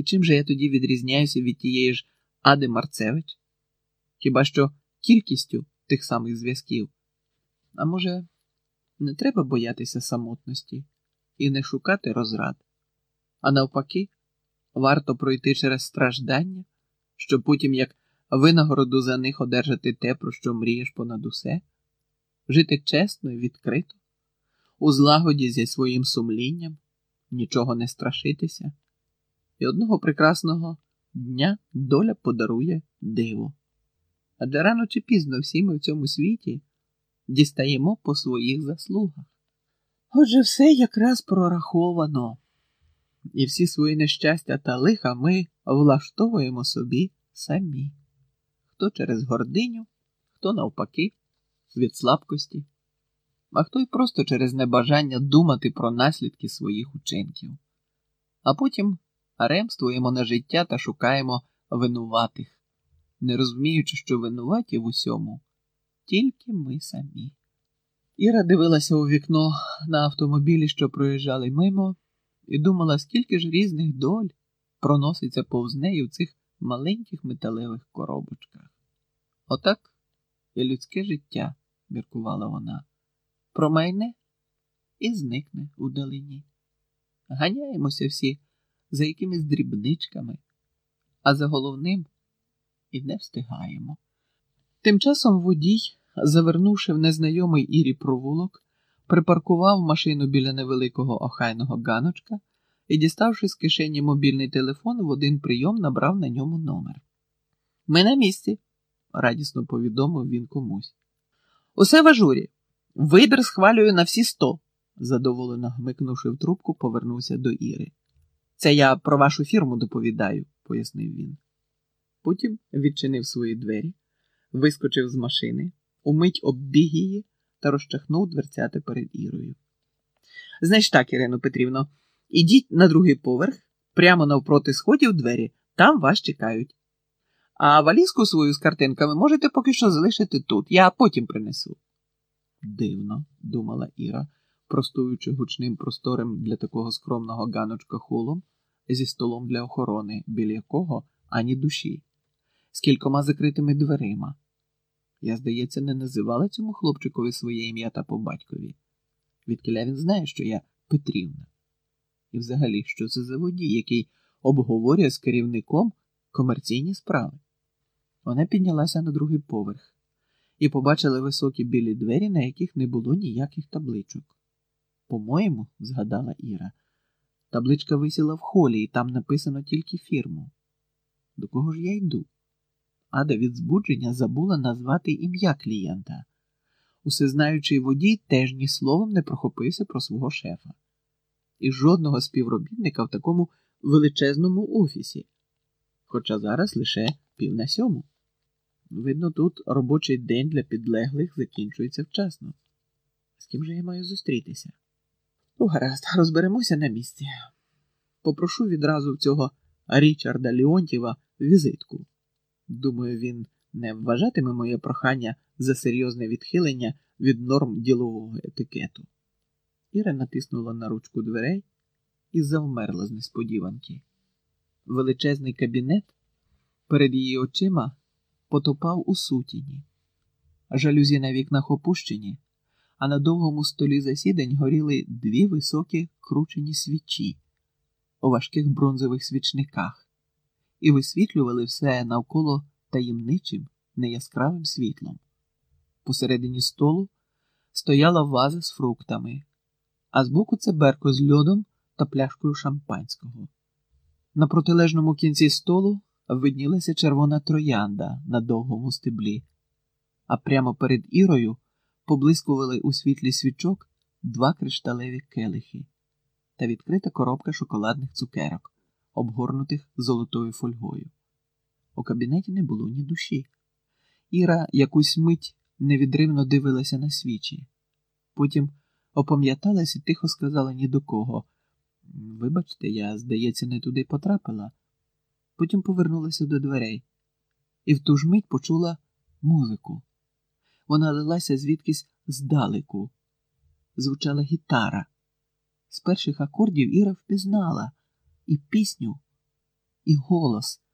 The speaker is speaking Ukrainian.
І чим же я тоді відрізняюся від тієї ж Ади Марцевич? Хіба що кількістю тих самих зв'язків? А може, не треба боятися самотності і не шукати розрад, а навпаки, варто пройти через страждання, щоб потім, як винагороду за них одержати те, про що мрієш понад усе, жити чесно і відкрито, у злагоді зі своїм сумлінням, нічого не страшитися, і одного прекрасного дня доля подарує диво. Адже рано чи пізно всі ми в цьому світі дістаємо по своїх заслугах. Отже, все якраз прораховано, і всі свої нещастя та лиха ми влаштовуємо собі самі, хто через гординю, хто навпаки, від слабкості, а хто й просто через небажання думати про наслідки своїх учинків, а потім ремствуємо на життя та шукаємо винуватих, не розуміючи, що винуваті в усьому тільки ми самі. Іра дивилася у вікно на автомобілі, що проїжджали мимо, і думала, скільки ж різних доль проноситься повз неї в цих маленьких металевих коробочках. Отак і людське життя, міркувала вона, промайне і зникне у далині. Ганяємося всі за якимись дрібничками, а за головним і не встигаємо. Тим часом водій, завернувши в незнайомий Ірі провулок, припаркував машину біля невеликого охайного ганочка і, діставши з кишені мобільний телефон, в один прийом набрав на ньому номер. Ми на місці, радісно повідомив він комусь. Усе в ажурі. Вибір схвалюю на всі сто, задоволено гмикнувши в трубку, повернувся до Іри. Це я про вашу фірму доповідаю, пояснив він. Потім відчинив свої двері, вискочив з машини, умить оббіг її та розчахнув дверцята перед Ірою. Знаєш так, Ірино Петрівно, ідіть на другий поверх, прямо навпроти сходів двері, там вас чекають. А валізку свою з картинками можете поки що залишити тут, я потім принесу. Дивно, думала Іра, простуючи гучним просторем для такого скромного ганочка холом зі столом для охорони, біля якого ані душі, з кількома закритими дверима. Я, здається, не називала цьому хлопчикові своє ім'я та по батькові. Відкіля він знає, що я Петрівна. І взагалі, що це за водій, який обговорює з керівником комерційні справи. Вона піднялася на другий поверх і побачила високі білі двері, на яких не було ніяких табличок. По-моєму, згадала Іра, табличка висіла в холі, і там написано тільки фірму. До кого ж я йду? Ада від збудження забула назвати ім'я клієнта. Усезнаючий водій теж ні словом не прохопився про свого шефа. І жодного співробітника в такому величезному офісі, хоча зараз лише пів на сьому. Видно, тут робочий день для підлеглих закінчується вчасно. З ким же я маю зустрітися? Ну, гаразд, розберемося на місці. Попрошу відразу в цього Річарда Ліонтєва візитку. Думаю, він не вважатиме моє прохання за серйозне відхилення від норм ділового етикету. Іра натиснула на ручку дверей і завмерла з несподіванки. Величезний кабінет перед її очима потопав у сутіні. Жалюзі на вікнах опущені, а на довгому столі засідань горіли дві високі кручені свічі у важких бронзових свічниках і висвітлювали все навколо таємничим, неяскравим світлом. Посередині столу стояла ваза з фруктами, а збоку цеберко з льодом та пляшкою шампанського. На протилежному кінці столу виднілася червона троянда на довгому стеблі, а прямо перед Ірою поблискували у світлі свічок два кришталеві келихи та відкрита коробка шоколадних цукерок, обгорнутих золотою фольгою. У кабінеті не було ні душі. Іра якусь мить невідривно дивилася на свічі. Потім опам'яталась і тихо сказала ні до кого. Вибачте, я, здається, не туди потрапила. Потім повернулася до дверей і в ту ж мить почула музику. Вона лилася звідкись здалеку. Звучала гітара. З перших акордів Іра впізнала і пісню і голос.